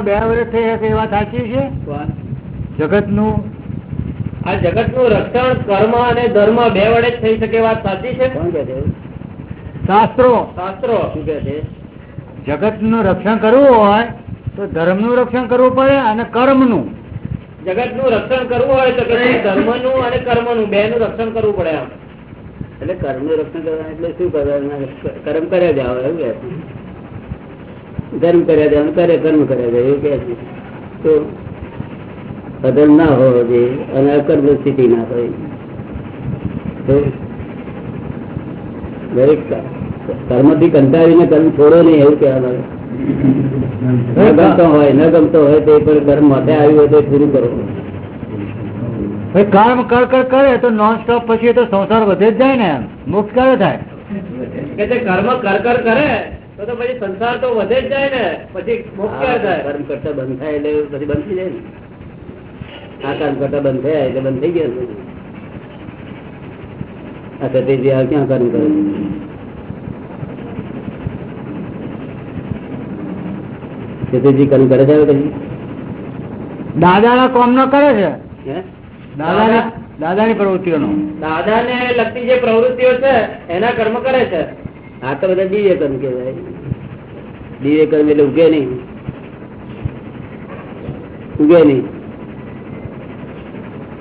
બે વર્ષ થઈ હશે એ વાત સાચી છે? જગતનું આ જગતનું રક્ષણ કર્મ અને ધર્મ બે વડે જ થઈ શકે વાત સાચી છે? કોણ કે શાસ્ત્રો. શાસ્ત્રો. શું કે છે? જગતનું રક્ષણ કરવું હોય તો ધર્મનું રક્ષણ કરવું પડે અને કર્મનું જગતનું રક્ષણ કરવું હોય તો ધર્મનું અને કર્મનું બે નું રક્ષણ કરવું પડે એટલે કર્મનું રક્ષણ કરવાનું એટલે શું કરવાનું કર્મ કર્યા જાવ એવું કે? છે. ધર્મ કર્યા જાવ કરે કર્મ કર્યા જાય એવું કે છે. તો અધર્મ ના હોવો જોઈએ અને અકર્મ સ્થિતિ ના હોય. તો દરેક કર્મથી કંટાળીને કર્મ છોડો નહીં એવું કહેવા માંગે ન ગમતો હોય ન ગમતો હોય તો એ પણ કર્મ માટે આવ્યું હોય તો પૂરું કરવું કર્મ કર કર કરે તો નોન સ્ટોપ પછી તો સંસાર વધે જ જાય ને એમ. મોક્ષ ક્યારે થાય? કે કર્મ કર કર કરે તો તો પછી સંસાર તો વધે જ જાય ને પછી કર્મ કરતા બંધ થાય એટલે પછી બંધ થઈ જાય ને. આ કર્મ કરતા બંધ થયા એટલે બંધ થઈ ગયા આ સતીજી આ ક્યાં કર્મ કરે? સતીજી કર્મ કરે છે હવે દાદા ના કોમ નો કરે છે? હે? દાદા? દાદાની પ્રવૃત્તિઓનો. દાદા ને લગતી જે પ્રવૃત્તિઓ છે એના કર્મ કરે છે. આ તો બધા દિવ્ય કર્મ કહેવાય એટલે ઉગે નહીં. ઉગે નહીં.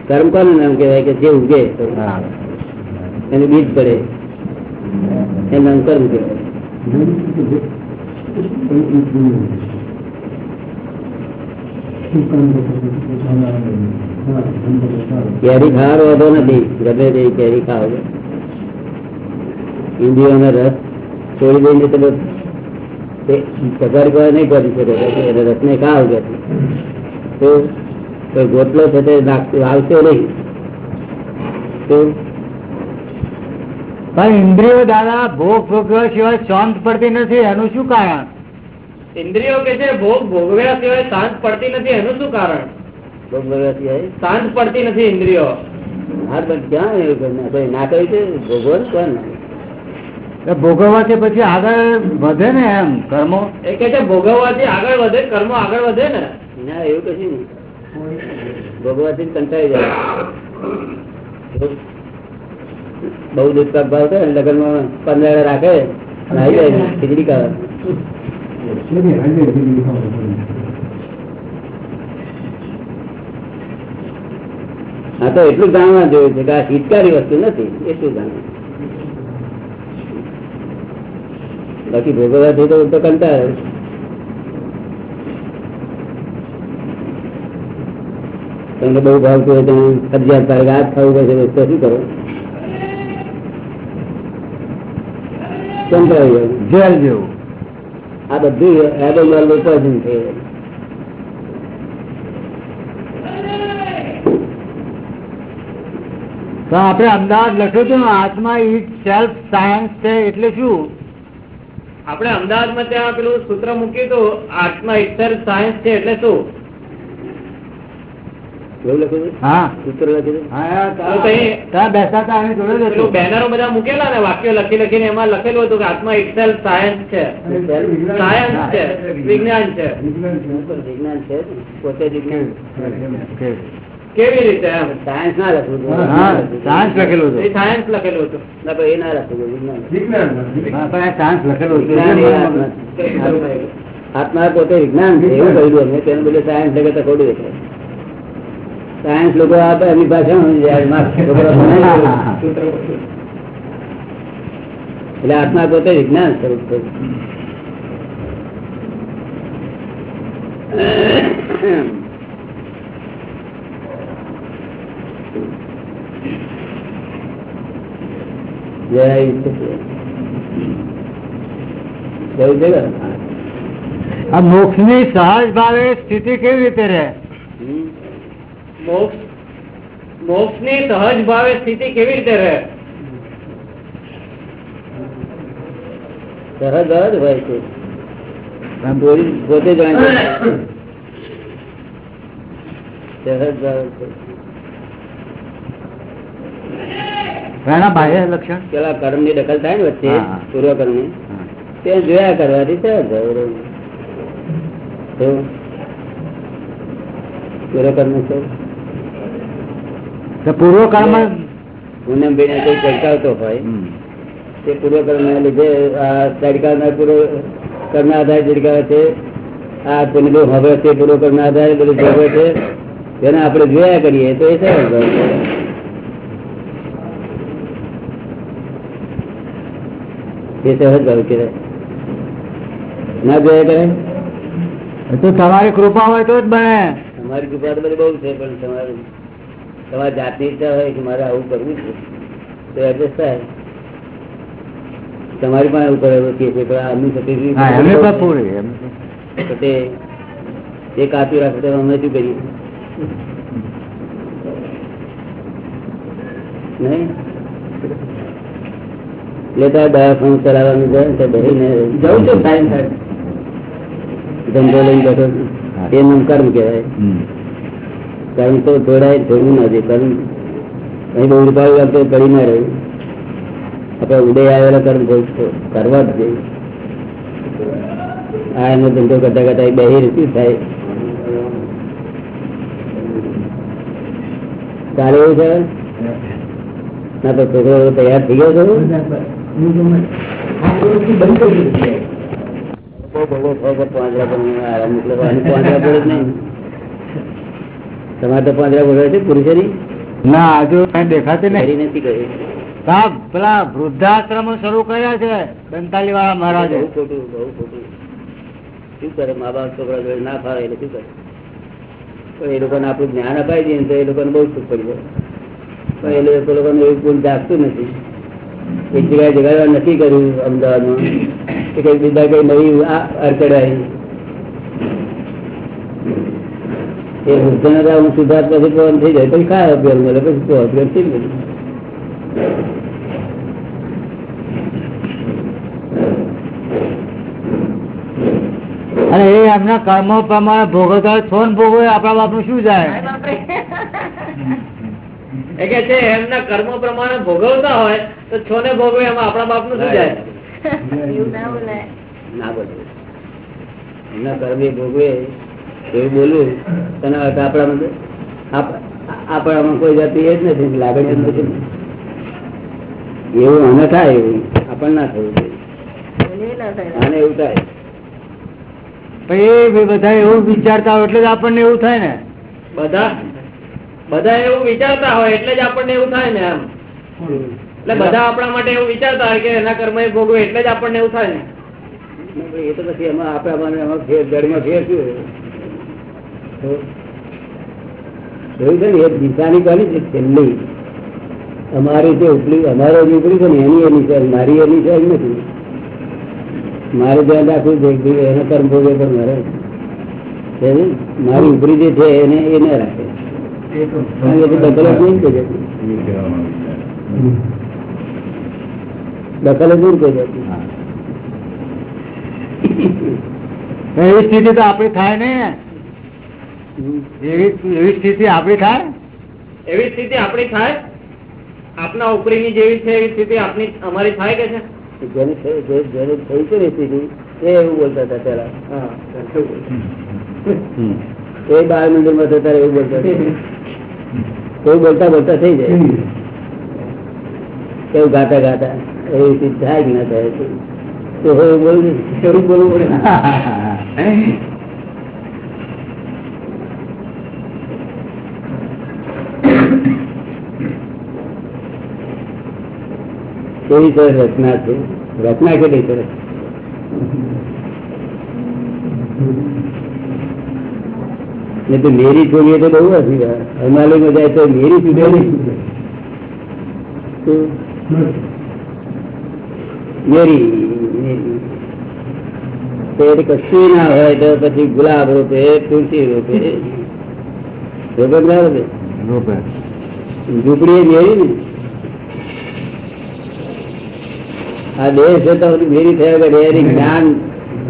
કર્મ કોનું નામ કહેવાય કે જે ઉગે? એને બીજ પડે. એનું નામ કર્મ કહેવાય. કેરી ખાવાનો વધો નથી. ગમે તે કેરી ખાવ. ઇન્દ્રિયોનો રસ છોડી દઈને તમે પગાર કરવા નહીં કરી શકે એટલે રસને કે તો કોઈ ગોટલો છે તે આવશે નહીં. તો પણ ઇન્દ્રિયો દાદા ભોગ ભોગવ્યા સિવાય શાંત પડતી નથી એનું શું કારણ? ઇન્દ્રિયો કે છે ભોગ ભોગવ્યા સિવાય શાંત પડતી નથી એનું શું કારણ? ભોગ ભોગવ્યા સિવાય? શાંત પડતી નથી ઇન્દ્રિયો. હા પણ ક્યાં એવું ના કોઈ કહ્યું છે ભોગવન કોણ? ભોગવવાથી પછી આગળ વધે ને એમ કર્મો? એ કે છે ભોગવવાથી આગળ વધે, કર્મો આગળ વધે ને. ના, એવું કશું નહીં ભોગવાથી જ કંટાળી જાય. બહુ દુષ્કાળ ભાવ થાય ને, લગ્નમાં પંદર રાખે આવી જાય ખીચડી ખાવા. હા, તો એટલું જાણવા જોયું છે કે આ હિતકારી વસ્તુ નથી, એટલું જાણવું. બાકી ભોગવવાથી તો તો કંટાળે તમને બહુ ભાવતું હોય તમે ફરજિયાત તારીખ આ ખાવું પડશે તો શું કરો? કંટાળી જેલ જેવું. આ બધું પોઈઝન છે. તો આપણે અમદાવાદ લખ્યું હતું આત્મા ઇટ સેલ્ફ સાયન્સ છે એટલે શું? આપણે અમદાવાદમાં ત્યાં પેલું સૂત્ર મૂક્યું હતું આત્મા ઇતર સાયન્સ છે એટલે શું. બેનરો બધા મૂકેલા ને વાક્યો લખી લખીને એમાં લખેલું હતું કે આત્મા ઇટસેલ્ફ સાયન્સ છે. સાયન્સ છે વિજ્ઞાન છે. વિજ્ઞાન છે પોતે વિજ્ઞાન. ઓકે. કેવી રીતે એમ સાયન્સ ના લખવું જોઈએ. હા સાયન્સ લખેલું એ હતું સાયન્સ લખેલું હતું. ના પણ એ ના લખવું જોઈએ, વિજ્ઞાન હા, પણ એ સાયન્સ લખેલું હતું. વિજ્ઞાન એ આત્મા- આત્મા પોતે વિજ્ઞાન છે એવું કહ્યું અમે તેનું બધું સાયન્સ લગે તો ખોટું દેખાય. સાયન્સ લોકો આપે એમની ભાષામાં સમજી જાય. માર્ક્સ છોકરા ભણાય છે. એટલે આત્મા પોતે વિજ્ઞાન સ્વરૂપ છે. જય? આ મોક્ષની સહજ ભાવે સ્થિતિ કેવી રીતે રહે મોક્ષ મોક્ષની સહજ ભાવે સ્થિતિ કેવી રીતે રહે સરહદ જ હોય છે પોતે- જાણે. સરહદ ભાવ છે. એના બાહ્ય લક્ષણ? પેલા કર્મની દખલ થાય ને વચ્ચે. પૂર્વ કર્મની તે જોયા કરવાથી ભાવ રહે. છે? તો પૂર્વ કર્મ પૂનમભાઈને કોઈ ચડકાવતો હોય. તે પૂર્વકર્મ લીધે આ ચડકાવનાર પૂર્વ કર્મ આધારે ચડકાવે છે. આ બહુ હવે છે પૂર્વકર્મ આધારે બધું ભોગવે છે. જેને આપણે જોયા કરીએ તો એ સરળ ભાવ છે. એ ના કરે? તો તમારી કૃપા હોય તો જ બને. તમારી કૃપા તો બધી બહુ છે પણ તમારે તમારી જાતની ઈચ્છા હોય કે મારે આવું કરવું છે તો એડજસ્ટ થાય. તમારી પણ એવું કરેલું કે આમની. તે એ કાપી રાખે તો અમે શું કરીએ? નહીં? લેતા દવાખાનું ચલાવવાનું છે તો બેસીને જવું છે સાહેબ? ધંધો લઈને બેઠો એ નામ કર્મ કહેવાય. કર્મ તો જોડાય થોડું નથી કર્મ અહીં બહુ રૂપાયું લાગતો પડી ના રહ્યું આપણે ઉદય આવેલા કર્મ કરવા જ જોઈએ આ એનો ધંધો કરતા કરતા બેહી શું થાય. ચાલે એવું છે? ના તો છોકરો તૈયાર થઈ ગયો છો? તમારે તો પાંદડા પડે છે પુરુષોની ના હજુ દેખાતી નથી સાહેબ પેલા વૃદ્ધાશ્રમ શરૂ કર્યા છે દંતાલી વાળા મહારાજ બહુ ખોટું બહુ ખોટું શું કરે મા બાપ છોકરા જોડે ના ફાવે એટલે શું કરે પણ એ લોકોને આપણું જ્ઞાન અપાઈ દઈએ તો એ લોકોને બહુ સુખ પડી જાય પણ એ લોકો લોકોને એવું ગુણ જાગતું નથી. એક જગ્યાએ જગાડવા નક્કી કર્યું અમદાવાદમાં કે કઈ બીજા કઈ નવી આ અડકડાઈ એ વૃદ્ધને હું સુધાર પછી પવન થઈ જાય. પછી ખાય અભ્યાસ મળે? પછી તો અભ્યાસ થઈ ગયું? અને એ એમના કર્મો પ્રમાણે ભોગવતા હોય છો ભોગવે આપણા બાપનું શું જાય? એ કે છે એમના કર્મ પ્રમાણે ભોગવતા હોય તો છો ને ભોગવે એમાં આપણા બાપનું શું જાય? ના બોલે એમના કર્મ ભોગવે એવું બોલવું તને આપણા આપણામાં આપણામાં કોઈ જાતિ એ જ નથી લાગણી જ નથી. એવું આને થાય એવું આપણને ના થવું જોઈએ. આને એવું થાય. પછી એ બધા એવું વિચારતા હોય એટલે જ આપણને એવું થાય ને. બધા? બધા એવું વિચારતા હોય એટલે જ આપણને એવું થાય ને આમ એટલે બધા આપણા માટે એવું વિચારતા હોય કે એના કર્મ એ ભોગવે એટલે જ આપણને એવું થાય ને. એ તો પછી એમાં આપણા મને એમાં ફેર જડમાં ફેર શું એવું છે ને એ દિશાની કોની છે છેલ્લી અમારી જે ઉપલી અમારો જે ઉપલી છે ને એની એની છે મારી એની છે નથી. મારે ધ્યાન રાખવું છે કે કર્મ ભોગે પણ મારે. મારી ઉપરી જે છે એને એને રાખે. દખલ જતી કોઈ જતી એવી સ્થિતિ તો આપડી થાય ને. એવી સ્થિતિ આપડી થાય? એવી સ્થિતિ આપડી થાય? આપના ઉપરીની જેવી છે એવી સ્થિતિ આપની અમારી થાય કે છે? જેને થઈ- જે- થઈ છે ને સ્થિતિ એ એવું બોલતા હતા પેલા એ બાળ મંદિરમાં હતા એવું બોલતા હતા. એવું બોલતા બોલતા થઈ જાય. કેવું ગાતા ગાતા? એવી રીતે થાય કે ના થાય તો હવે બોલું શરૂ બોલવું પડે? કેવી સરસ રચના છે? રચના કેટલી સરસ? ને તો મેરી છોડીએ તો બહુ હિમાલય હિમાલયમાં જાય તો મેરી છૂટે મેરી. તો એ કશું ના હોય તો પછી ગુલાબ રોપે તુલસી રોપે. રોપે ના રોપે રોપે. ઝૂંપડી મેરી ને? આ દેહ છે તો મેરી થયા વગર જ્ઞાન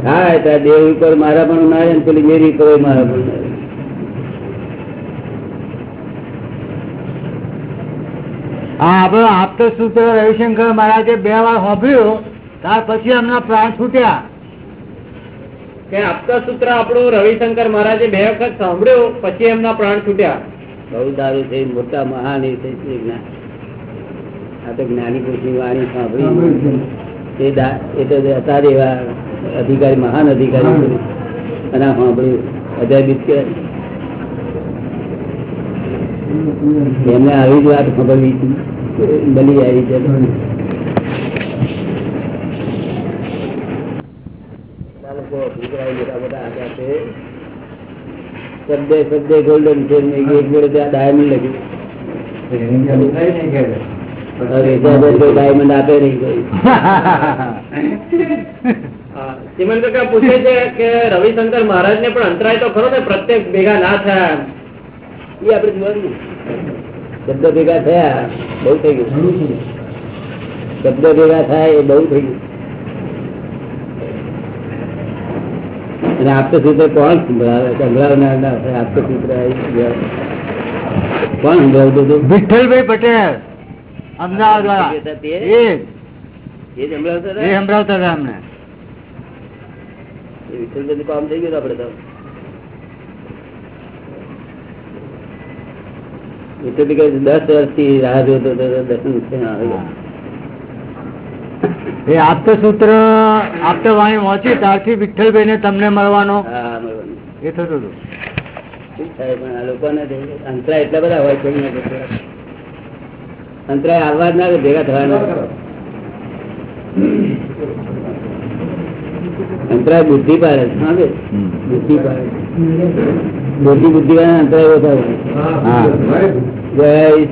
થાય તો દેહ ઉપર મારા પણ ના ને પેલી મેરી કરો મારા પણ ઉનાળે. હા આપડે આપતો સૂત્ર રવિશંકર મહારાજે બે વાર હોભ્યું ત્યાર પછી એમના પ્રાણ છૂટ્યા. કે આપતા સૂત્ર આપણું રવિશંકર મહારાજે બે વખત સાંભળ્યું પછી એમના પ્રાણ છૂટ્યા. બહુ દારૂ છે મોટા મહાન આ તો જ્ઞાની પુરુષની વાણી સાંભળી. એ તો જે હતા એવા અધિકારી મહાન અધિકારી અને સાંભળ્યું. અજય જ કહેવાય. એમને આવી જ વાત ખબરવી બની આવી છે. શબ્દે શબ્દે ગોલ્ડન એક જોડે ત્યાં ડાયમંડ લખ્યું આપે નહીં કોઈ. પૂછે છે કે રવિશંકર મહારાજ ને પણ અંતરાય તો ખરો ને પ્રત્યેક ભેગા ના થયા. એ આપડે જોવાનું. શબ્દ ભેગા થયા બહુ થઈ ગયું. શબ્દ ભેગા થાય એ બહુ થઈ ગયું. અને આપતો સૂત્ર કોણ સંભળાવે? સંભળાવનાર ના હોય આપતો સૂત્ર. કોણ સંભળાવતું હતું? વિઠ્ઠલભાઈ પટેલ અમદાવાદ વાળા. એ સંભળાવતા હતા? અમને. એ કામ થઈ ગયું આપડે તો. વિઠ્ઠલભાઈ કે દસ વર્ષથી રાહ જોતો હતો દર્શન થઈને એ આપતો સૂત્ર આપતો વાણી વાંચી ત્યારથી વિઠ્ઠલભાઈ ને તમને મળવાનો એ થતું હતું. પણ આ લોકોને તો અંતરાય એટલા બધા હોય છે અંતરાય આવવા જ ના ભેગા થવા ના દે. અંતરાય બુદ્ધિ પાડે છે. બુદ્ધિ પાડે. બુદ્ધિ વાળા અંતરાય હા. નહીં.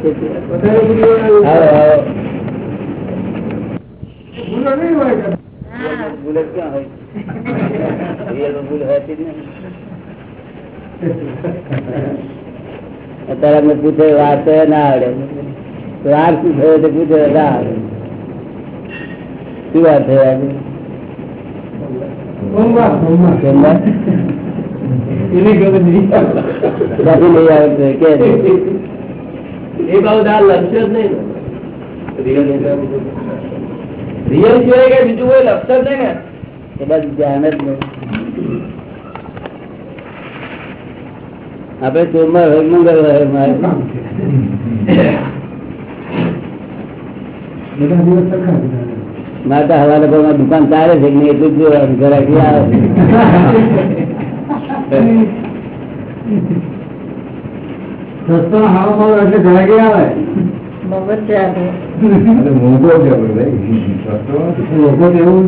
અત્યારે અમે પૂછે વાર તો ના આવડે? વાર શું થયો પૂછે ના આવડે. શું વાર થયો આજે સોમવાર? ક્યાંથી લઈ આવે છે? કે છે? એ બાબત આ લક્ષ્ય જ નહીં રિયલ સિવાય કઈ બીજું કોઈ લક્ષ્ય જ નહીં ને. એ બધું ધ્યાન જ નહીં. આપડે સોમવાર હોય મંગળવાર મારે. મારે તો હવા લોકોમાં દુકાન ચાલે છે કે નહીં એટલું જ જોવાનું ઘરાકી આવે. એટલું બધું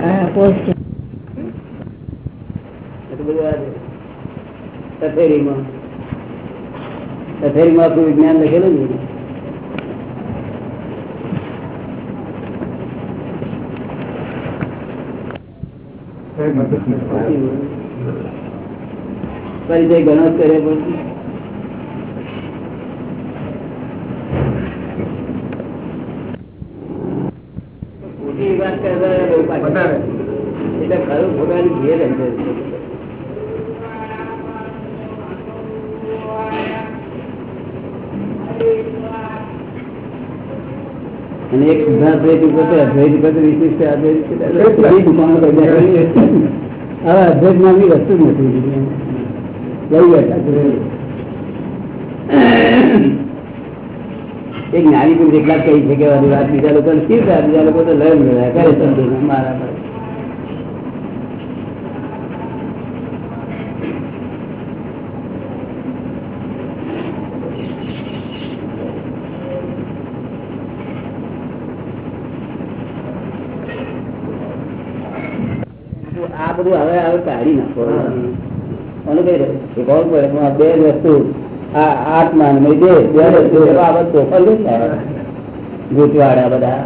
આ કથેરીમાં કથેરીમાં આપણું વિજ્ઞાન લખેલું ને પરિચય ઘણો જ કરે પછી. એટલે ખરું ખોટાની ઘેર અંદર અને એક સિદ્ધાંત ઉપર અદ્વૈત ઉપર વિશિષ્ટ અદ્વૈત દુકાનો હવે અદ્વૈત નામની વસ્તુ જ નથી લઈ એક જ્ઞાની પણ કેટલાક કહી એવાની વાત બીજા લોકો શી થાય? બીજા લોકો તો લય મેળવ્યા કરે મારા પર આ બધું હવે હવે કાઢી નાખો. અને કઈ શીખવવું પડે પણ બે વસ્તુ આ આત્મા બે વસ્તુ. આ વસ્તુ થાય બધા.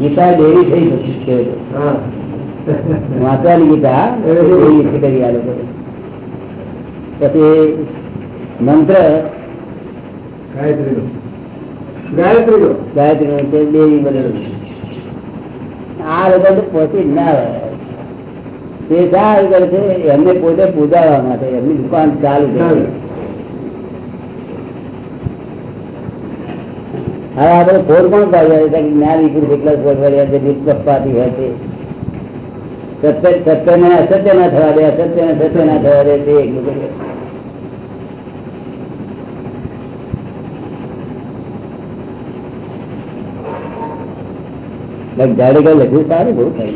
ગીતા દેવી થઈ ગઈ છે. વાંચવાની ગીતા દેવી કરી આ લોકો. પછી મંત્ર ગાયત્રી નો ગાયત્રી નો તે દેવી બનેલું આ લોકો તો પહોંચી ના તે શા કરે છે એમને પોતે પૂજાવા માટે એમની દુકાન ચાલુ હવે આપણે ફોર પણ પાડ્યા? છે જ્ઞાન વિપુર કેટલા ફોર પાડ્યા છે નિષ્પક્ષપાતી હોય છે. સત્ય સત્યને અસત્ય ના થવા દે અસત્યને સત્ય ના થવા દે તે એકલું કરે. બાકી જાડેજા લખ્યું સારું બહુ થાય.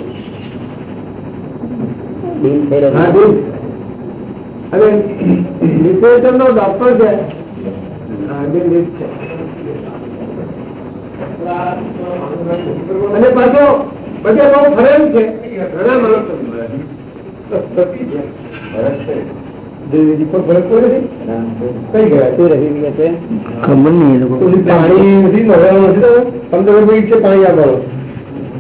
ડોક્ટર છે. અને પાછો બધે બહુ ફરેલ છે. ઘણા માણસો. કોઈ કઈ પાણી નથી પાણી આપવાનું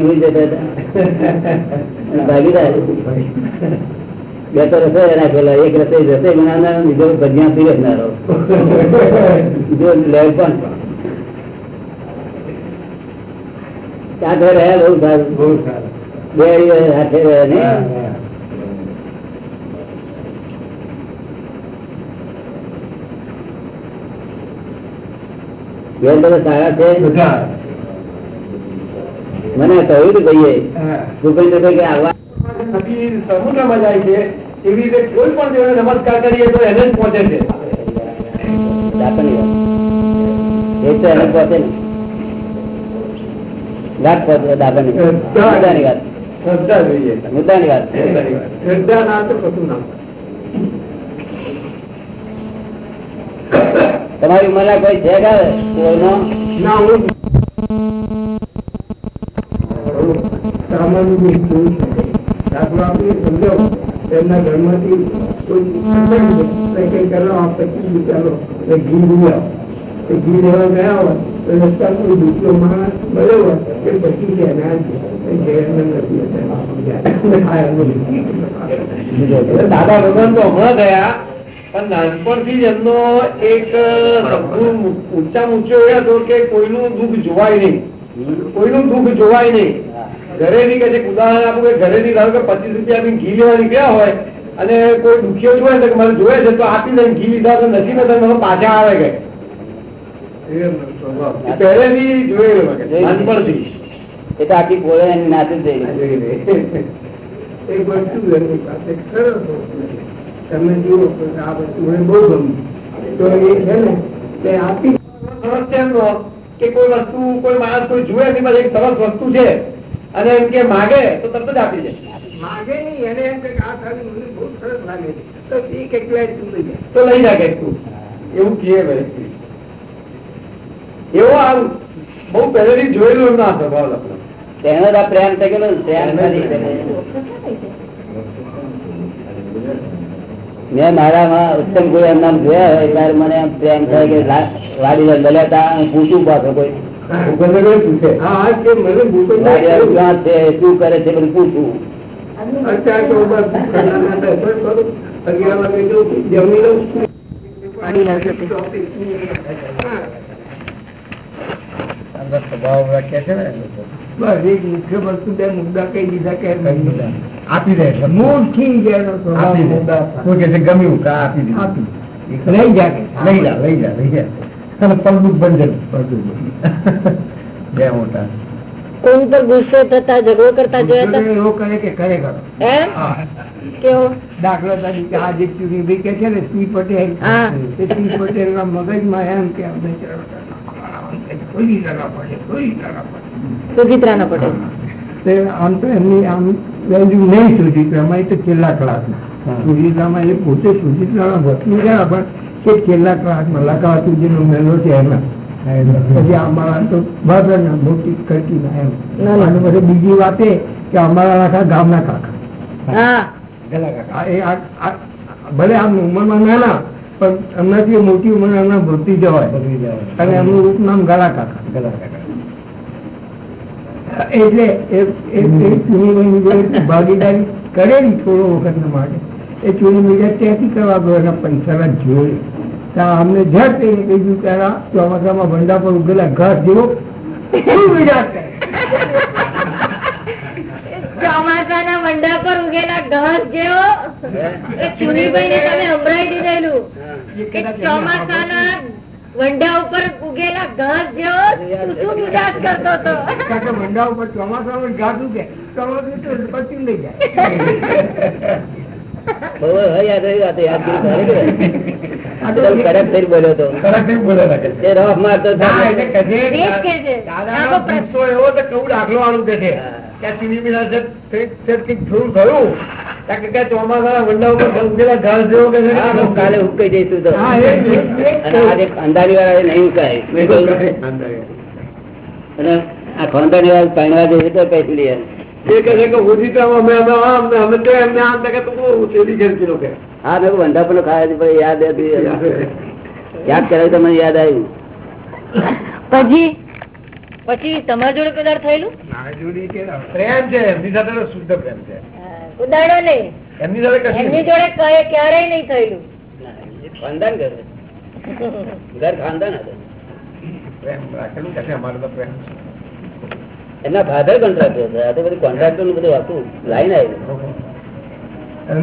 હુઈ જતા હતા. ભાગી જાય. બે તો રસોઈ નાખેલા એક રસોઈ રસોઈ બનાવનારો બીજો ભજીયા પીરસનારો. જો લેવ પણ. સાથે રહ્યા બહુ સારું. બે સાથે રહ્યા ને. સારા છે? મને કહ્યું હતું ભાઈએ હા. ભૂપેન્દ્રભાઈ કે આવવા સમુદ્રમાં જાય છે એવી રીતે કોઈ પણ દેવને નમસ્કાર કરીએ તો એને જ પહોંચે છે. એ તો એને પહોંચે વાત પહોંચે દાદાની મુદ્દાની વાત શ્રદ્ધા જોઈએ. મુદ્દાની વાત શ્રદ્ધા ના તો કશું ના તમારી ઉંમરના કોઈ છે કે કોઈનો? ના હું સામાન્ય જે જોયું છે. દાખલો આપીને સમજાવો એમના ઘરમાંથી કોઈ કંઈ કંઈ કરવા પછી વિચારો. કે ઘી લઈ આવો. એ ઘી લેવા ગયા હોય તો ઘેરને દાદા ભગવાન તો હમણાં ગયા, પણ નાનપણથી જ એમનો એક ઊંચા ઊંચો હતો કે કોઈનું દુઃખ જોવાય નહીં. કોઈનું દુઃખ જોવાય નહીં. ઘરેથી કે જે ઉદાહરણ આપું કે ઘરેથી ધારો કે પચીસ રૂપિયા ઘી લેવા નીકળ્યા હોય, અને કોઈ દુખ્યો જોવે તો મને જોવે છે, તો આપી દે ઘી લીધા તો નથી ને પાછા આવે કે. એ તો આખી બોલે એની નાતે જ એક વસ્તુ એમની પાસે સરસ તમે જુઓ આ વસ્તુ મને બહુ ગમી તો એ છે ને તે આપી સરસ છે એમનો કે કોઈ વસ્તુ કોઈ માણસ કોઈ જુએ એની પાસે એક સરસ વસ્તુ છે અને એમ કે માગે તો તરત જ આપી દે. માગે નહીં એને એમ કે આ થાળી મને બહુ સરસ લાગે છે. તો એ કેટલાય તો લઈ તું. એવું કહે ભાઈ એવો આમ બહુ પહેલેથી જોયેલું ના સ્વભાવ તેનો તો પ્રેમ થઈ ગયેલો મારા મેં મારામાં ઉત્તમ કોઈ એમ નામ જોયા હોય ત્યારે મને એમ પ્રેમ થાય કે વાડી લલેતા હું પૂછું પાછો કોઈ. હા હા મને ક્યાં છે શું કરે છે બધું પૂછું. અત્યારે તો બસ ખાનાના દર્શન કરું અગિયાર વાગે જઉં જમી લઉં હા. બધા સ્વભાવ રાખ્યા છે ને બસ એક મુખ્ય વસ્તુ બે મુદ્દા કહી દીધા કે આપી દે છે. મૂળથી જ એનો સ્વભાવ મુદ્દા કોઈ કહે છે ગમ્યું કા આપી દીધું. આપી. લઈ જા લઈ જા લઈ જા લઈ જા. અને પગલું બંધન બે મોટા. કોણ પર ગુસ્સો થતા ઝઘડો કરતા જોયા એવો કરે કે કરે કરો કેવો? દાખલા તરીકે આ જે કે છે ને શ્રી પટેલ. સી પટેલ ના મગજમાં એમ કે અમે કોઈ જગા પડે કોઈ જગા પડે. સુચિત્રાના પટેલ તે આમ તો એમની આમ વેલ્યુ નહીં સુચિત્રામાં એ તો છેલ્લા ક્લાસમાં સુચિત્રામાં એ પોતે સુચિત્રાના વતની ગયા પણ એ છેલ્લા ક્લાસમાં લગાવતુજીનો મેલો છે એમાં પછી અમારા તો બરાબર ને મોટી કરતી ના એમ. અને પછી બીજી વાત એ કે અમારા આખા ગામના કાકા. ભલે આમ ઉંમરમાં નાના પણ એમનાથી મોટી ઉંમર એમના ભક્તિ જવાય. અને એમનું રૂપ નામ ગળા કાકા એટલે એ એ- એ ચૂનીભાઈની ભાગીદારી કરેલી થોડો વખત માટે. એ ચૂંટણી મીડિયા ત્યાંથી કરવા ગયો એના પૈસા જોઈ ત્યાં અમને ઝટ એને કહ્યું કે આ ચોમાસામાં ભંડા પર ઉગેલા ઘર જેવો શું વિચાર કરે? ચોમાસાના મંડા પર ઉગેલા ઘર જેવો? એ ચુનીભાઈને તમે દીધેલું. ચોમાસાના વંડા ઉપર ઉગેલા ઘાસ જેવો ઉદાસ કરતો હતો. કારણ ઉપર ચોમાસામાં ઘાસ ઉગે ચોમાસું તો પછી લઈ જાય. દાખલો આનું કે છે. ખાનદાની વાળા નહીં ઉકાય આ ખાનદાની વાળા પાણવા જશે તો પૈસા. હા મેં પણ ખાયા પણ યાદ યાદ કરાવી તમને યાદ આવ્યું. પછી? પછી તમારા જોડે કદાર થયેલું? પ્રેમ છે એમની સાથે શુદ્ધ પ્રેમ છે. ઉદાડો નહીં. એમની સાથે એમની જોડે ક્યારેય નહીં થયેલું. ખાનદાન ઘર ઘર ખાનદાન હતું. પ્રેમ રાખેલું કે અમારો તો પ્રેમ છે. એમના ફાધર કોન્ટ્રાક્ટર હતા. આ તો બધું કોન્ટ્રાક્ટરનું બધું હતું. લાઈન આવી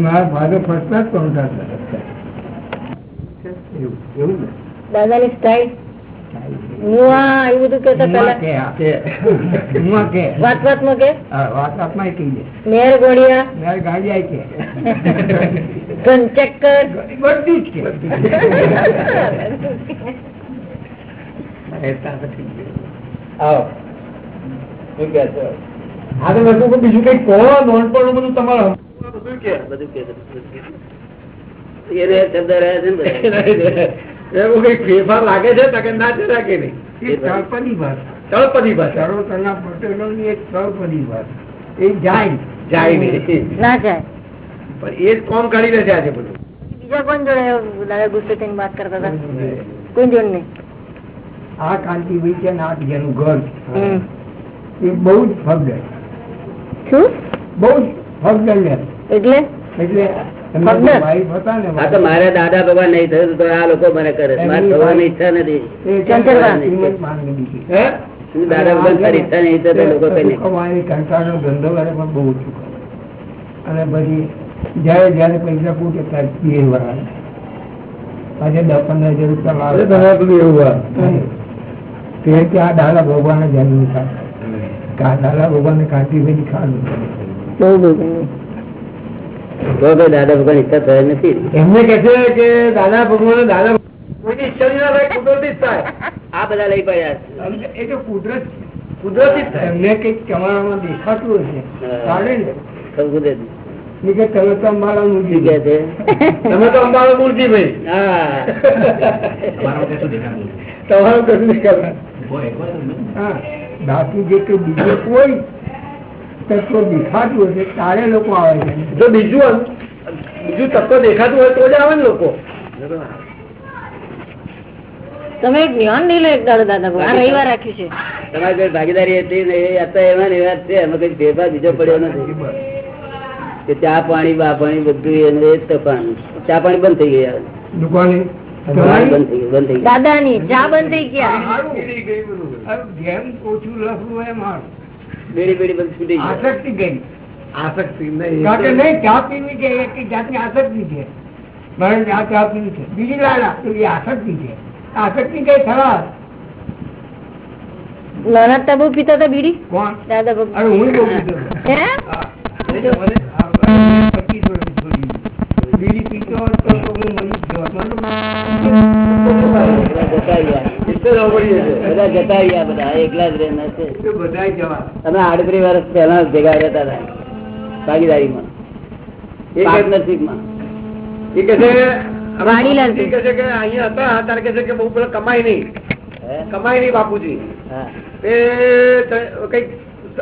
મારા ફાધર ફર્સ્ટ ક્લાસ કોન્ટ્રાક્ટર એવું એવું દાદાની સ્ટાઇલ બીજું કઈ કહો? નોનપણનું બધું તમારું બધું કે બધું કે બધું કે. એવું કઈ ફેરફાર લાગે છે તકે ના છે રાખે નહીં. તળપદી ભાષા તળપદી ભાષા ચરોતરના પટેલોની એક તળપદી ભાષા એ જાય. જાય નહીં. ના જાય. પણ એ જ કોમ કાઢી લે છે આજે બધું. બીજા કોણ જોડે દાદા ગુસ્સે થઈને વાત કરતા હતા? કોઈ જોડે નહીં. આ કાંતિભાઈ છે ને આ જેનું ઘર. હમ. એ બહુ જ ફગડ શું? બહુ જ ફગડ એટલે? એટલે ને તો મારા દાદા ભગવાન નહીં થયું તો આ લોકો મને કરે મારે થવાની ઈચ્છા નથી. દાદા ભગવાન તારી ઈચ્છા નહીં તો લોકો કંટાળો ધંધો કરે પણ બહુ ઓછું કરે. અને પછી જયારે જયારે પૈસા પૂછે ત્યારે પીએ વાળા આજે દસ પંદર હજાર રૂપિયા લાવે. એવું તે કે આ દાદા ભગવાન જન્મ થાય. દાદા ભગવાન કાંતિભાઈ ખાધું બહુ બધું તો તો દાદા ભગવાન ઈચ્છા થયા નથી. એમને કે છે કે દાદા ભગવાન દાદા કોઈની ઈચ્છા ના થાય કુદરતી થાય. આ બધા લઈ પડ્યા એ તો કુદરત કુદરતી થાય. એમને કંઈક તમારામાં દેખાતું હશે. હા. કાઢે ને. સબ કુદરત. નહીં કે તમે તો અંબાલાનું શું કે છે. તમે તો મૂર્તિ ભાઈ. હા. તમારું કશું દેખાતું? હા. બાકી જે કઈ બીજું કોઈ તત્વ દેખાતું હશે તારે લોકો આવે છે. જો બીજું બીજું તત્વ દેખાતું હોય તો જ આવે ને લોકો. તમે જ્ઞાન નહીં લો એક દાડો દાદા ભગવાન. આ રવિવાર રાખ્યું છે. તમારી કોઈ ભાગીદારી હતી ને એ અત્યારે એમાં ને એવા છે એમાં કઈ ભેદભાવ બીજો પડ્યો નથી. કે ચા પાણી બા પાણી બધું એને એ જ તોફાન ચા પાણી બંધ થઈ ગયા દુકાને? બંધ થઈ ગયું બંધ થઈ ગયું દાદાની ચા બંધ થઈ ગયા. જેમ ઓછું લખવું એમ. બેડી બેડી બંધ છૂટી ગઈ આસક્તિ ગઈ આસક્તિ નહીં. કારણ કે નહીં ચા પીવી છે એક જાતની આસક્તિ છે મારે આ ચા પીવી છે બીજી લાલા તો એ આસક્તિ છે આસક્તિ કઈ ખરાબ નાના તા બહુ પીતા હતા બીડી કોણ દાદા બહુ અરે હું બહુ પીતો હતો. હે હા. મને આ પચીસ વર્ષ છોડી. બીડી પીતો હોત તો તો હું મરી જ ગયો હોત. બધા જતા. બધા એકલા જ રહેના છે. અમે આડત્રીસ વર્ષ પહેલા ભેગા રહેતા હતા. ભાગીદારીમાં. પાર્ટનરશીપમાં. એ કે છે કે અહીંયા હતા ત્યારે કે છે કે બહુ પેલા કમાય નહીં? કમાય નહીં બાપુજી. એ કંઈક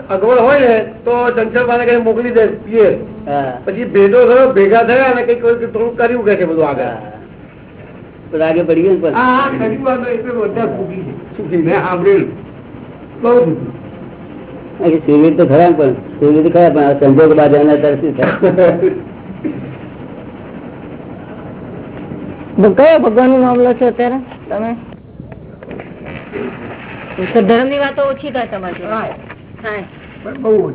અગવડ હોય ને તો ચંચલબાને કઈ મોકલી દે પછી ભેદો થયો ભેગા થયા અને કંઈક થોડું કર્યું કે છે બધું આગળ. રાગે પડી ગયું હા ખરી પણ સુરવીર તો ખરા પણ સંજોગ બાદ એના કયો ભગવાનનું નામ લો છો અત્યારે? તમે? ધર્મની વાતો ઓછી થાય તમારી. થાય. બહુ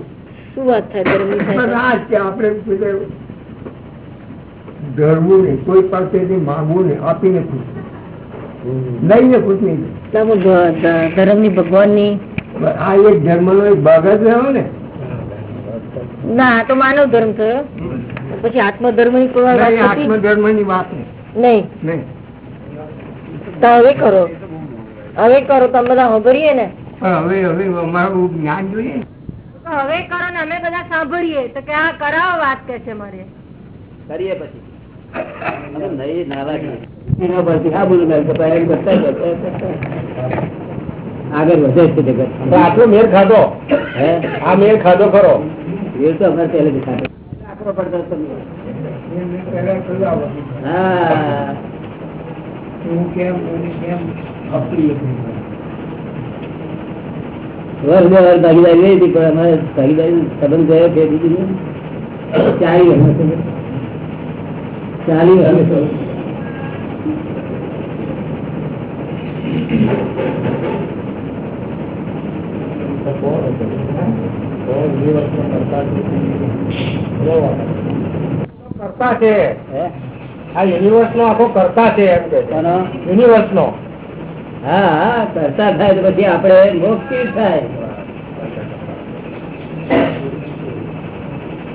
શું વાત થાય ધર્મની આપણે ધરવું નહીં કોઈ પાસેથી માગવું નહીં આપીને ખુશ લઈને ખુશ નહીં ધર્મની ભગવાનની આ એક ધર્મનો એક ભાગ જ રહ્યો ને. ના તો માનવ ધર્મ થયો. પછી આત્મધર્મની કોઈ વાત નહીં, થતી? વાત નહીં. નહીં. નહીં. તો હવે કરો. હવે કરો તમે બધા સાંભળીએ ને. હવે હવે અમારું જ્ઞાન જોઈએ. હવે કરો ને અમે બધા સાંભળીએ. તો કે આ કરાવો વાત કે છે મારે. કરીએ પછી. આગળ વધે છે જગત આટલો મેળ ખાધો હે આ મેળ ખાધો ખરો એ તો અમારે પહેલેથી ખાધો. આકરો પડતો હતો ને. એમને પહેલા કહ્યું આ વસ્તુ. હા હું કેમ કેમ અપ્રિય વર્ષ બે વર્ષ ભાગીદારી રહી હતી પણ અમારે ભાગીદારી સંબંધ ગયો કે બીજું. ચાલી થયો. ચાલી. કરતા છે. આ યુનિવર્સ નો આખો કરતા છે એમ કે યુનિવર્સ નો હા કરતા થાય તો પછી આપણે મોક્ષ થાય.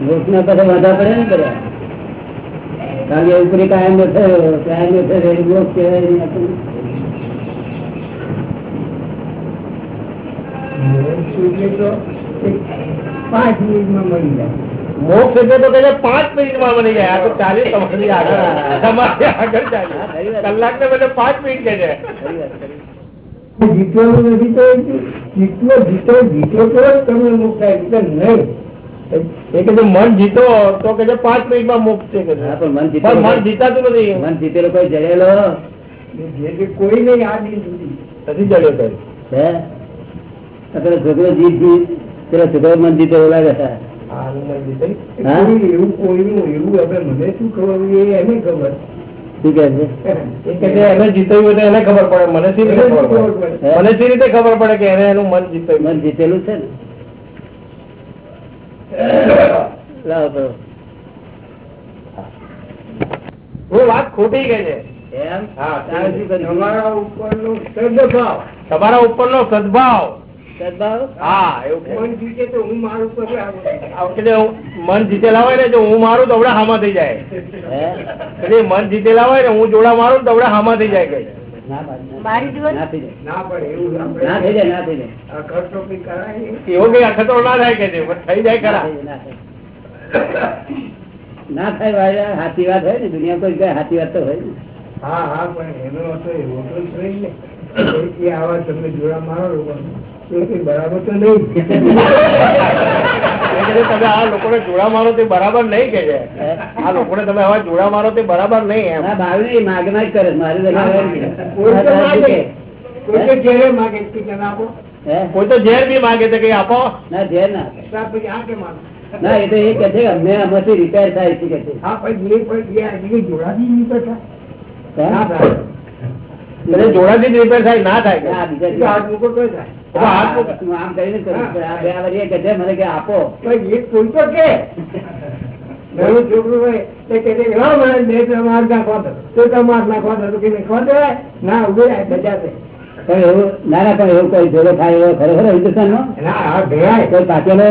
મોક્ષ ના પછી વાંધા પડે ને બધા? કારણ કે ઉપરી કાયમ નો થયો કાયમ નો થયો એ મોક્ષ કહેવાય નહીં આપણને. સૂર્ય તો એક પાંચ મિનિટમાં મળી જાય મોક્ષ એટલે તો કે છે પાંચ મિનિટમાં બની જાય આ તો ચાલીસ તમારી આગળ તમારી આગળ હા, ખરી ચાલી વાત. કલાક ને બદલે પાંચ મિનિટ કે છે ખરી વાત, ખરી વાત. જીતવાનું નથી તો જીતલો જીતો જીતો તો જ તમે મુક્ત થાય જીતો નહીં એ કે મન જીતો તો કે પાંચ મિનિટમાં મોક્ષ છે છે. હા, પણ મન જીતો મન જીતાતું નથી. મન જીતેલો કોઈ જડેલો? કોઈ નહીં આ દિન નથી જડ્યો કઈ. હે? છોકરો જીત જીત પેલો છોકરો મન જીતેલો લાગે છે. એવું કોઈનું એવું હવે મને શું ખબર? એ એને ખબર. મને સી રીતે ખબર પડે? મને સી રીતે ખબર પડે કે એને એનું મન જીતાયું મન જીતેલું છે ને? હું વાત ખોટી કે છે? તમારા ઉપરનો સદભાવ. સદભાવ. સદભાવ? હા એવું કે મન જીતેલા હોય ને જો હું મારું દવડા હામાં થઈ જાય. મન જીતેલા હોય ને હું જોડા મારું દવડા હામાં થઈ જાય ના ના. ના ના ના ના કઈ. ના થાય કે છે પણ થઈ જાય ના ખરા ના થાય. ના થાય સાચી વાત હોય ને દુનિયા કોઈ કઈ સાચી વાત તો હોય ને. હા હા પણ એનો એવો તો ને. કે આવા તમે જોડા મારો લોકો બરાબર તો નહીં એ કે છે તમે આ લોકોને જોડા મારો તે બરાબર નહીં કે છે આ લોકોને તમે આવા જોડા મારો તે બરાબર નહીં એમ ના ભાવ નહીં માગમાં જ કરે છે. મારે તો ના હોય ને. કોઈ તો હા, માગે હે? કોઈ તો ઘેરે માગે કે તને આપો હે? કોઈ તો ઝેર બી માગે છે કે આપો ના ઝેર ના આપે. ત્યાર પછી આ કે માગે ના એ તો એ કે છે કે અમે આમાંથી રિપેર થાય છે કે છે હા પછી એ પછી આ બીજી જોડાથી નહીં તો થાય. હે? ના થાય એટલે જોડાથી જ રિપેર થાય ના થાય આ બીજા તો હાથ મૂકો તોય થાય તો હાથ મૂકો. હું આમ કરીને કરું છું. આ બે વાર એ કહે છે, મને કે આપો. પણ કોઈ તો કે. નાનું છોકરું હોય તે કે લાવો મારે બે ત્રણ માર નાખવા દો તો માર નાખવા તો કે નાખવા ના ઉભે રાય બજાશે પણ એવું ના ના પણ એવું કોઈ જોડે થાય એવો ખરેખર હિન્દુસ્તાન નો ભેળાય. કોઈ પાકેલો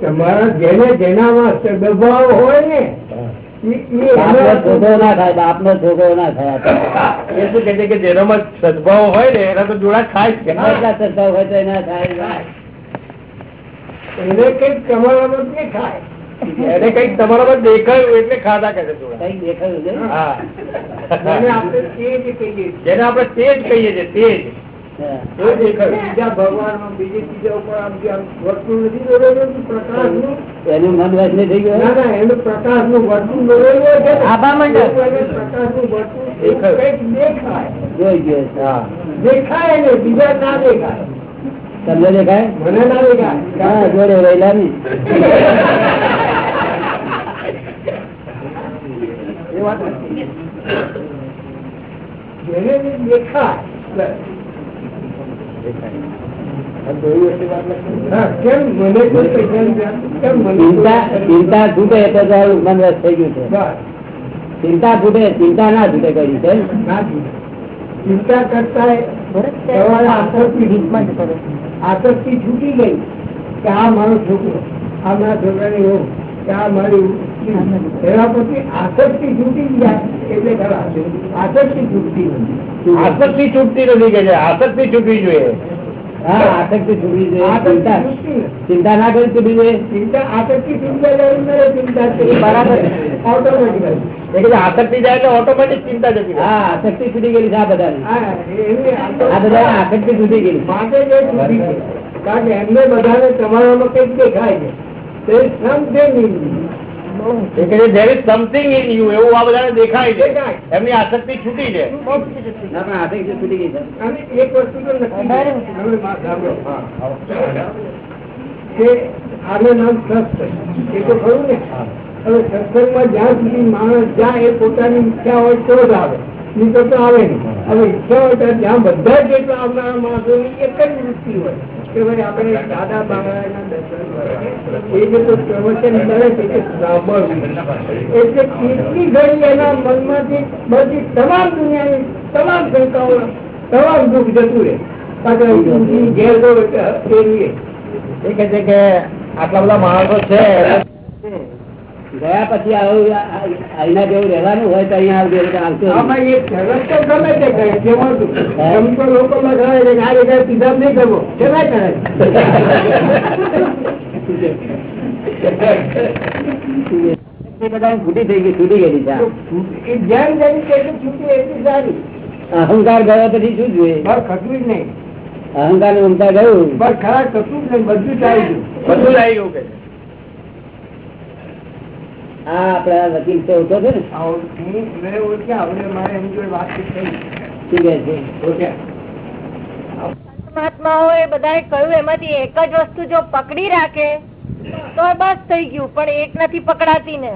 તમારા જેને જેનામાં દબાવ હોય ને છોકરો ના થાય બાપનો છોકરો ના થાય. એ શું કહે છે કે જેનામાં સદભાવ હોય ને એના તો જોડા થાય જ હોય તો એના થાય એને કંઈક તમારામાં દેખાય એને કંઈક તમારામાં દેખાયું એટલે ખાધા છે જોડા. કંઈક દેખાયું છે? હા. આપણે તે જ કહીએ છીએ. જેને આપણે કહીએ આમ જે આમ વર્તુળ નથી દોરેલું પ્રકાશનું? એનું મન વચ નહીં થઈ ના ગયું ના એનું પ્રકાશનું વર્તુળ દોરેલું હોય છે ને, આભા મંડળ. એવું એને પ્રકાશનું વર્તુળ એવું કંઈક દેખાય. જોઈ ગયો છે. હા. દેખાય ને બીજા ના દેખાય. તમને દેખાય? મને ના હા દેખાય જોડે રહેલા ને એ વાત નથી. જેને જે દેખાય હા, કેમ મને કોઈ કહેવાનું કેમ મને કોઈ- ચિંતા છૂટે તો મન રસ થઈ ગયું છે ચિંતા છૂટે ચિંતા ના છૂટે કરી છે. ચિંતા કરતા આસક્તિ છૂટી ગઈ કે આ મારો છોકરો આ મારા છોકરાની વહુ કે મળ્યું એના પછી આસક્તિ છૂટી જાય એટલે ખરા આસક્તિ છૂટતી નથી. આસક્તિ છૂટતી નથી કે આસક્તિ છૂટવી જોઈએ. હા. આસક્તિ છૂટવી જોઈએ. ચિંતા ના કરી જોઈએ? ચિંતા આસક્તિ છૂટી જાય એટલે ચિંતા બરાબર. આસક્તિ જાય એટલે ઓટોમેટિક ચિંતા જતી હા આસક્તિ છૂટી ગયેલી આ બધા આ બધા આસક્તિ છૂટી ગયેલી. માટે જ છૂટી કારણ કે એમને બધાને તમારામાં કંઈક દેખાય છે. તે something in you. એ કે છે there is something in you એવું આ બધાને દેખાય છે. એમની આસક્તિ છૂટી છે. ના પણ આસક્તિ છૂટી ગઈ છે. અને એક વસ્તુ તો નક્કી છે. હવે વાત સાંભળો. કે આનું નામ સત્સંગ એ તો ખરું ને? હવે સત્સંગમાં જ્યાં સુધી માણસ જાય એ પોતાની ઈચ્છા હોય તો જ આવે. નીકળતો આવે નહીં. હવે ઈચ્છા હોય ત્યાં જ્યાં બધા જેટલા આવનારા માણસોની એક જ વૃત્તિ હોય. મનમાંથી બધી તમામ દુનિયાની તમામ શંકાઓ, તમામ દુઃખ જતું રહે. પાછળ ઘેર એ કે છે કે આટલા બધા માણસો છે. ગયા પછી આવું આ- આ- જેવું રહેવાનું હોય તો અહીંયા આવજો છૂટી થઈ ગઈ છૂટી ગયેલી છે. અહંકાર ગયો પછી શું જોઈએ? ખટવું જ નહીં. અહંકાર ને મમતા ગયું. બસ ખરા કશું જ નહીં બધું ચાલી ગયું બધું જ આવી ગયું આ આપડા વકીલ છે ઓળખો છે ને. હું મહાત્માઓ એ બધાએ કહ્યું એમાંથી એક જ વસ્તુ જો પકડી રાખે તો બસ થઈ ગયું પણ એક નથી પકડાતી ને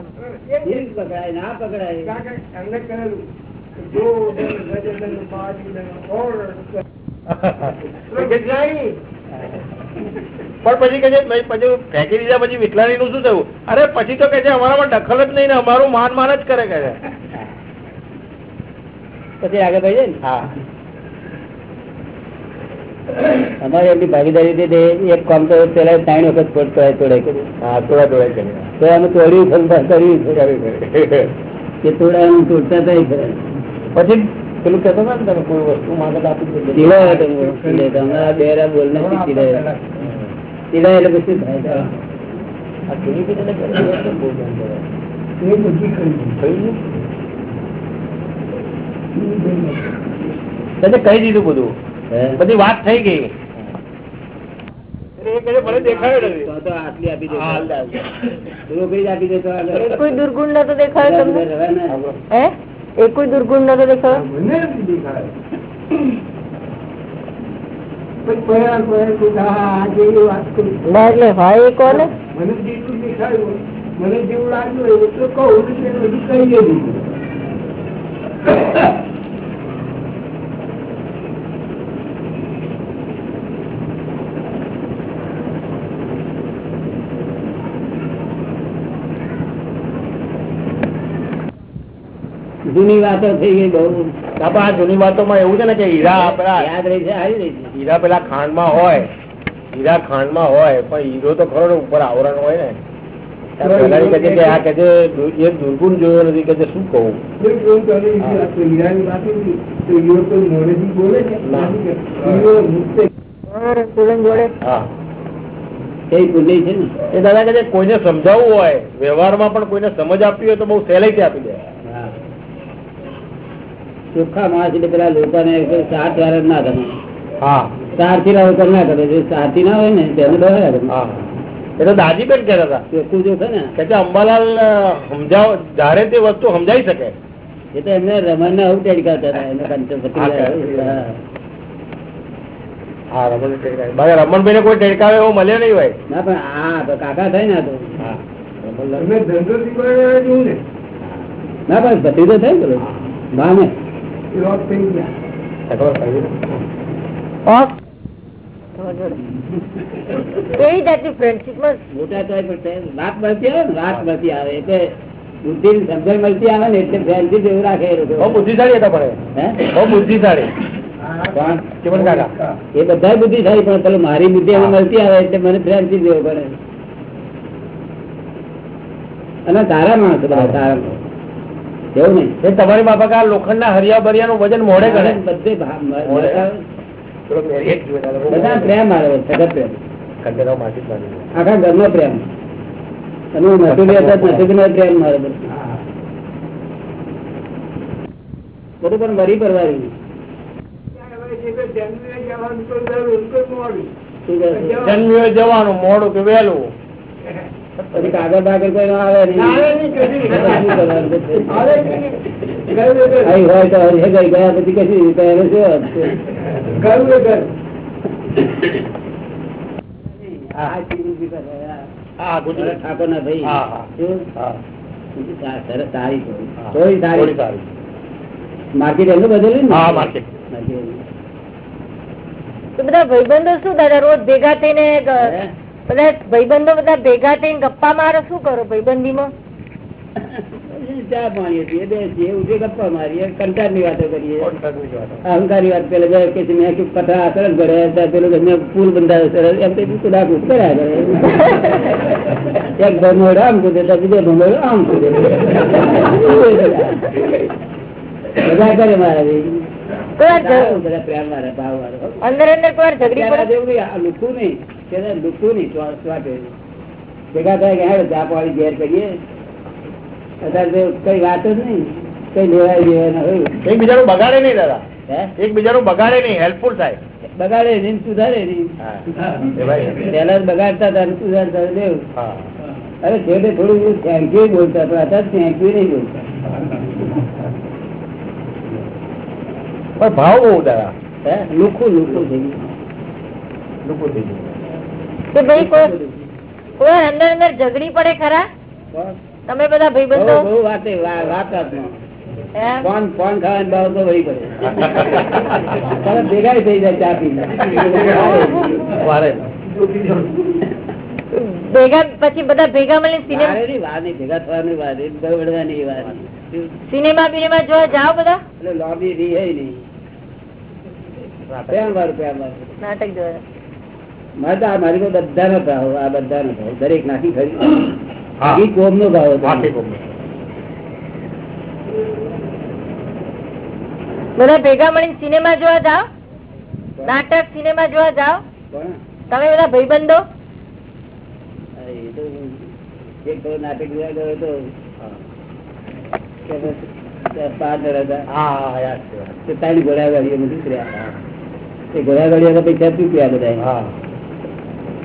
પકડાય? ના પકડાય. કારણ કે એમને કહેલું કે જો એ પણ પછી કે છે પછી ફેંકી દીધા પછી વિકલાણી નું શું થયું? અરે પછી તો કે છે અમારામાં દખલ જ નહીં ને અમારું માન માન જ કરે કે છે. પછી આગળ ભાઈ ને? હા. અમારે એમની ભાગીદારી હતી એક કામ તો પેલા ત્રણ વખત તોડે તોડે હા તોડા તોડે કરી. તો અમે તોડ્યું ફરી કર્યું કે તોડા તોડતા થાય પછી પેલું કહેતો ને તમે કોઈ વસ્તુ માંગે આપી બોલ નથી ચીડાય એટલે પછી થાય કહી દીધું બધું. બધી વાત થઈ ગઈ. દેખાયો કોઈ દુર્ગુણ નતો દેખાયો તમને. હે? એ કોઈ દુર્ગુણ નતો દેખાયો મને નથી દેખાય એટલે ભાઈ એ કોને મને જેટલું દેખાયું મને જેવું લાગ્યું એટલું કહું એટલે કહી દીધું જૂની વાતો થઈ ગઈ બહુ. બાપા આ જૂની વાતોમાં એવું છે ને કે હીરા આપડા યાદ રહી છે હારી રહી છે. હીરા પેલા ખાંડમાં હોય હીરા ખાંડમાં હોય પણ હીરો તો ખરો ઉપર આવરણ હોય ને. આ કે દુર્ગુણ જોયો નથી કે શું કહું? હીરાની વાત બોલે છે કોઈને સમજાવવું હોય વ્યવહારમાં પણ કોઈને સમજ આપવી હોય તો બહુ સહેલાઈથી આપી દે. ચોખ્ખા માણસ એટલે પેલા લોકોને સાત વાર ના ગમે હા. સારથી ના વગર ના કરે. જે સારથી ના હોય ને તેને ડોહ્યા એ તો દાદીબેન કહેતા હતા. ચોખ્ખું ચોખ્ખા ને. કે અંબાલાલ સમજાવ ધારે તે વસ્તુ સમજાવી શકે. એ તો એમને રમણ ને આવું ટેડકા હતા. એને પંચપતિ હા, રમણ કોઈ ટેડકાવે એવો મળ્યો નહીં હોય. ના પણ હા તો કાકા થાય ને તો. ને. ના બધી તો થાય પેલો. ભાને એ થઈ ગયા કેવી જાતની ફ્રેન્ડશીપમાં મોટા તો વાત મળતી આવે વાત મળતી આવે. એટલે બુદ્ધિ સમજણ મળતી આવે ને એટલે ફ્રેન્ડશીપ જેવું રાખે બહુ બુદ્ધિશાળી હતા પણ એ. બહુ બુદ્ધિશાળી. કોણ? એ બધા બુદ્ધિશાળી પણ પેલો મારી બુદ્ધિ હવે મળતી આવે એટલે મને ફ્રેન્ડશીપ જેવું પડે. અને તારા માણસ બધા તારા માણસ. એવું નહીં. એ તમારી બાપા કા લોખંડના હરિયા બરિયાનું વજન મોડે કરે? બધે મોડે. બધા- પ્રેમ આવે સગત પ્રેમ. આખા ઘરનો પ્રેમ. પ્રેમ મારે બધું. પણ પરવારી? જન્મ્યો જવાનું મોડું કે વહેલું? પછી કાગળ બાગળ કોઈ ના આવે નહીં. હોય તો હરી ગઈ ગયા પછી કશું તો શું ઠાકોર ના ભાઈ. સારી સારી માર્કેટ એમનું બદલ્યું ને? માર્કેટ. બધા ભાઈબંધો શું દાદા રોજ ભેગા થઈને? બધા ભાઈબંધો બધા ભેગા થઈને ગપ્પા મારો શું કરો ચા પાણી ગપ્પા મારીએ કંટાળની વાતો કરીએ. વાત. અહંકારી વાત પેલા જાય કે મેં કીધું પથરા સરસ ઘડ્યા હતા પેલો કે મેં પુલ બંધાયો સરસ એમ તો કુદા કુદ કર્યા કરે. એક ભમોડ આમ કૂદે બીજો ભમોડ આમ કૂદે. બધા કરે મારા અંદર અંદર કોઈ ઝઘડી પડે. જેવું નહીં, આ લુખું નહીં. ભેગા થાય કે હેડ ચા પાણી ઘેર કરીએ. અત્યારે કઈ વાત જ નહીં. કઈ લેવાય દેવાય હોય. એકબીજાનું બગાડે નહીં દાદા. એકબીજાનું બગાડે નહીં હેલ્પફુલ થાય. બગાડે નહીં સુધારે નહીં. જ બગાડતા હતા ને સુધારતા દેવું અરે થોડું થેન્ક યુ બોલતા પણ થેન્ક યુ નહીં બોલતા. પણ ભાવ બહુ દાદા લુખું લુખું થઈ ગયું. લોકો થઈ ગયું. કે ભાઈ કોઈ કોઈ અંદર અંદર ઝઘડી પડે ખરા? તમે બધા ભાઈ ભાઈબંધો? બહુ વાતે વા- વાત વાતમાં. એમ? પાન પાન ખાવાની બાબતો પડે. તરત ભેગા થઈ જાય ચા પીને. ભેગા પછી બધા ભેગા મળીને સિનેમા ભેગા થવાની વાર એ બગડવાની વાત. સિનેમા બિનેમા જોવા જાઓ બધા? એટલે લોબી રી હે નહીં. નાટક જોવા. મારે તો ભાવ આ ભાવ. દરેક નાખી ખરી. ભાવ. બધા ભેગા મળીને સિનેમા જોવા જાઓ? નાટક સિનેમા જોવા જાઓ? તમે બધા ભાઈબંધો? એક તો નાટક જોવા ગયો તો કે બસ પાર્ટનર હતા હા હા યાદ છે તે ત્રણ ઘોડાગાડીઓ બધું ઉતર્યા તે ઘોડાગાડીઓ પૈસા ચૂક્યા બધા હા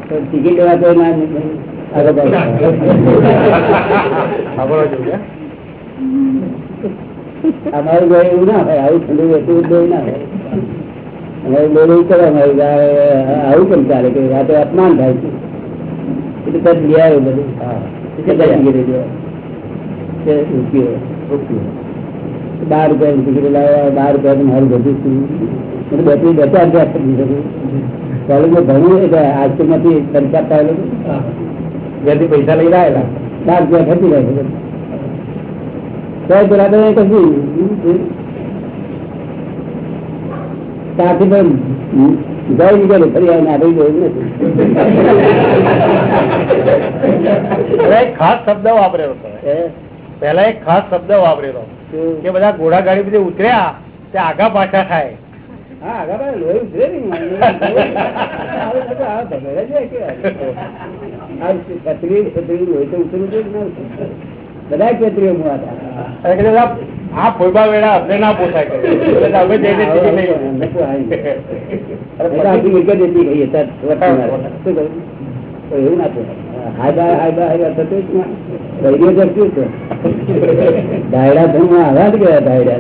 તો ટિકિટ લેવા કોઈ ના નહીં. આગળ પાછળ. ખબર જ છે અમારું ઘર એવું ના હોય આવું ઠંડુ એટલું બધું ના હોય અમારું બોલ એવું કરે અમારું ઘર, આવું કેમ ચાલે કે આ તો અપમાન થાય છે એટલે પછી લઈ આવ્યું બધું હા કેટલા તે રૂપિયો. બાર રૂપિયા ટિકિટ લાવ્યા બાર રૂપિયા મારું બધું શું? એટલે બચા ગયા કરી દીધું કોલેજમાં ભણવું એટલે આજકાલમાંથી પરીક્ષા પાડેલું ઘરેથી પૈસા લઈ આવેલા? બાર રૂપિયા ખર્ચી જાય છે. તો પેલા તો કશું ત્યાંથી પણ જઈ નીકળે ફરી આવીને આવી ગયું નથી. ખાસ શબ્દ નથી પેલા એક ખાસ શબ્દ વાપરેલો. કે બધા ઘોડા ગાડી બધી ઉતર્યા તે આગા પાછા થાય? બધા ક્ષેત્રીઓ મુઆ હતા અને કે બધા આ વેળા અમને ના પોસાય અમે જઈને એવું ના થાય hi bye hi bye hi bye થતું જ ના. છે. જ ગયા દાયડા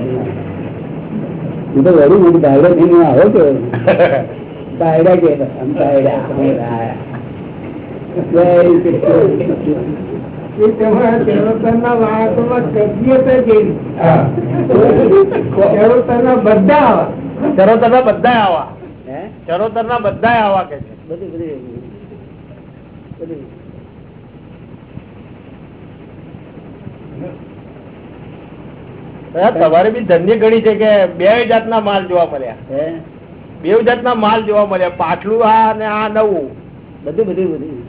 હું તો વળી હું દાયડા ધનમાં આવો કે દાયડા કે બધા આવા. ચરોતરના બધા આવા. હે? ચરોતરના બધા આવા કે છે. બધું બધું. બધું. તમારે બી ધન્ય ગણી છે કે બે જાતના માલ જોવા મળ્યા. બે જાતના માલ જોવા મળ્યા. પાછલું આ અને આ નવું. બધું બધું બધું.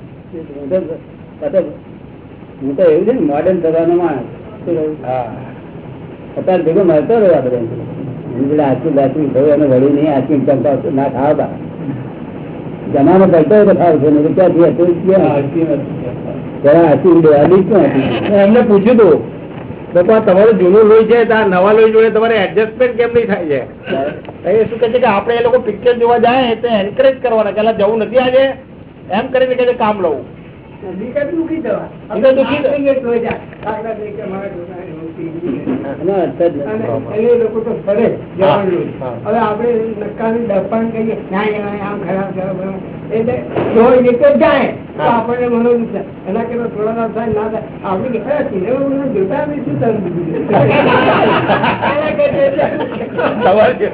હું તો એવું છે ને મોડર્ન થવાનો માણસ અત્યારે ભેગો મળતો રહ્યો આપડે એની જોડે થયું અને વળી નહીં આચું ચમકાવતું ના ખાવા જમાનો કરતો હોય તો ખાવ છે ને ક્યાંથી હતું એમને પૂછ્યું હતું બાપા તમારું જૂનું લોહી છે તો આ નવા લોહી જોડે તમારે એડજસ્ટમેન્ટ કેમ નહીં થાય છે? એ શું કહે છે કે આપણે એ લોકો પિક્ચર જોવા જાય તો એન્કરેજ કરવાના કે જવું નથી આજે. એમ કરીને કે કામ લઉં. જ આપણે નકામી દર્પણ કહીએ આમ ખરાબ. એટલે લોહી નીકળ જાય તો આપણને મનો દુઃખ એના કે થોડા ના થાય ના થાય આપણે કે, સિનેમા જોતા શું તને બીજું?" એના કરતા એટલે- તમારે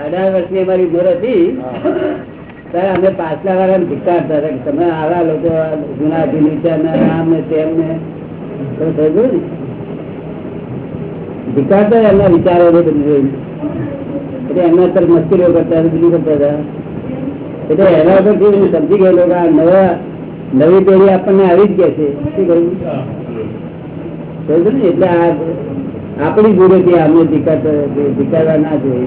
અઢાર વર્ષની અમારી ઉંમર હતી ત્યારે અમે પાછલા વાળા ભીકારતા હતા કે તમે આવા લોકો જૂના આમ ને તેમ ને? ને ભીકારતા એમના વિચારો. એટલે એમના તરફ મુશ્કેલીઓ કરતા બીજું કરતા હતા. એટલે એના પરથી સમજી ગયેલો કે નવા, નવી પેઢી આપણને આવી જ ગયા છે? શું કહ્યું? ને? એટલે આ આપણી ભૂલેથી આમને ભીકારતા ભીકારવા ના જોઈએ.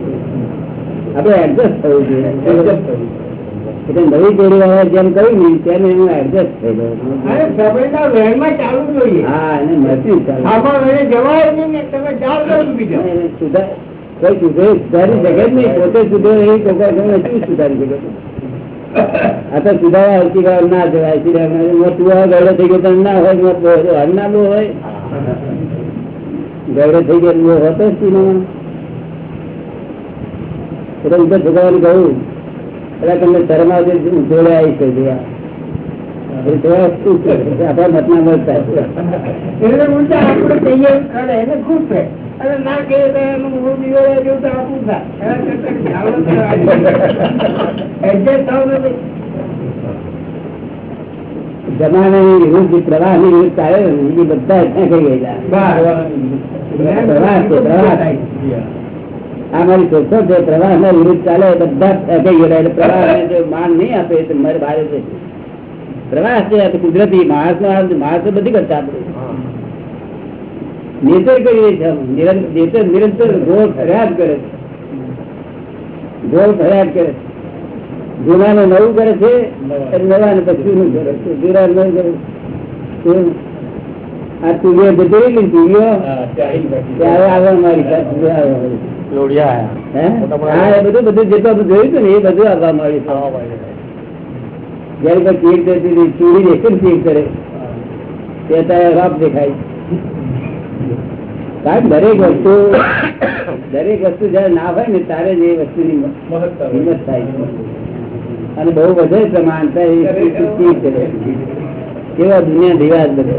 આપણે એડજસ્ટ થવું જોઈએ. એટલે નવી પેઢી વાળા જેમ કહ્યું ને તેમ એનું એડજસ્ટ થઈ ગયું. હા એને સુધાર કોઈ સુધારી શકે જ નહીં પોતે સુધરે એ કોઈ કોઈ સુધારી શકે? આ તો સુધારા હરકી વાર ના જવાય આ થઈ ગયો તો ના હોય બહુ હોય. હોય. ગયડો થઈ ગયો હોતો જ સિનેમા એટલે ઉપર સુધારવાનું કહ્યું. એટલે તમને શરમ આવશે હું જોડે આવી છે? આપણા મળતા અને ના વિરુદ્ધ ચાલે બધા પ્રવાહ છે પ્રવાહ. આ મારી શોધો છે પ્રવાહ ના વિરુદ્ધ ચાલે બધા ગયેલા. એટલે પ્રવાહ જો માન નહીં આપે તો મારે ભારે છે. પ્રવાહ છે કુદરતી માણસ નો માણસ બધી કરતા આપણે. નેચર કરીએ છીએ નિરંતર નેચર નિરંતર ગોળ ફરિયાદ કરે છે. ગોળ ફરિયાદ કરે છે. જૂના ને નવું કરે છે નવા. ને પછી નું કરે છે. જૂના નવું કરે છે. આ રહી ને તુલિયો ત્યારે આવવા મારી પાસે આવવા મારી. લોઢિયા હે? મોટા હા એ બધું બધું જેટલું આપણે જોયું હતું ને એ બધું આવવા મળ્યું જયારે કોઈ ચીડ કરતી ચીડી દેખે ને ચીડ કરે. તે તારે રાપ દેખાય. કારણ દરેક વસ્તુ દરેક વસ્તુ જયારે ના હોય ને ત્યારે જ એ વસ્તુની હિંમત થાય. અને બહુ વધે પ્રમાણ થાય એ ચીડ કરે. કેવા દુનિયા દિવાજ બધે.